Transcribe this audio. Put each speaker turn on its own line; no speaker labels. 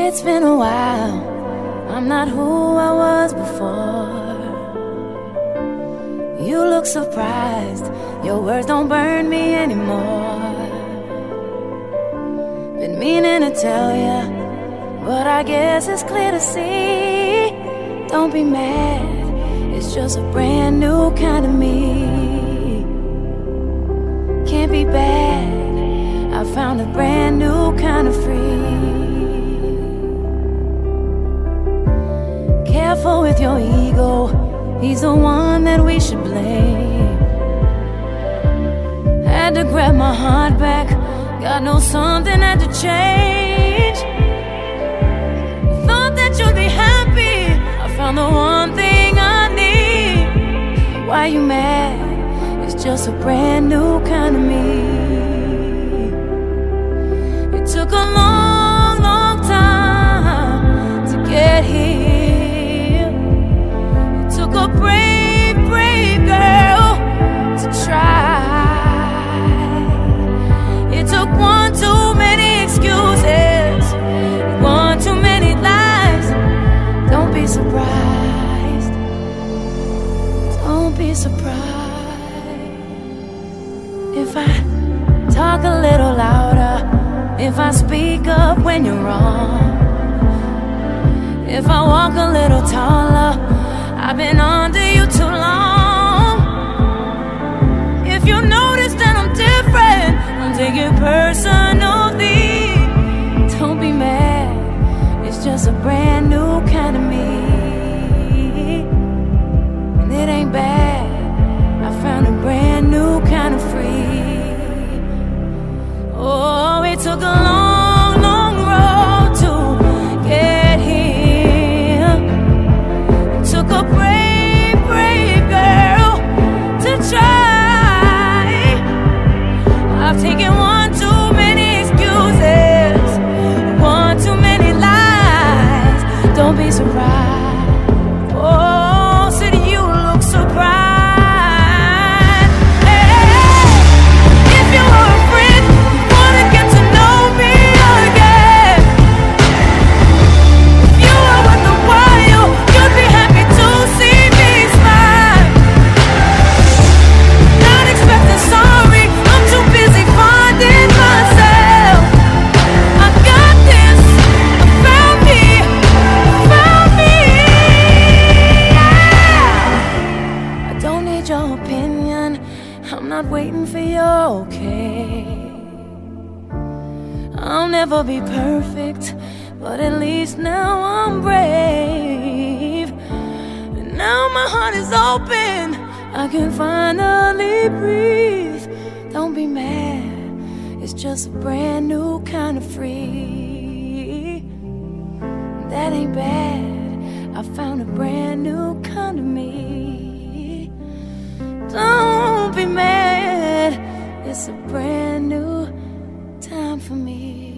It's been a while. I'm not who I was before. You look surprised. Your words don't burn me anymore. Been meaning to tell ya, but I guess it's clear to see. Don't be mad. It's just a brand new kind of me. He's the one that we should blame. Had to grab my heart back. God knows something had to change. Thought that you'd be happy. I found the one thing I need. Why you mad? It's just a brand new kind of me. Be surprised if I talk a little louder, if I speak up when you're wrong, if I walk a little taller. I've been under you too long. If you notice that I'm different, don't take it personally. Took a long, long road to get here. Took a brave, brave girl to try. I've taken one too many excuses, one too many lies. Don't be surprised. I'm not waiting for your okay. I'll never be perfect, but at least now I'm brave. And now my heart is open, I can finally breathe. Don't be mad, it's just a brand new kind of free. That ain't bad, I found a brand new kind of me. it's a brand new time for me.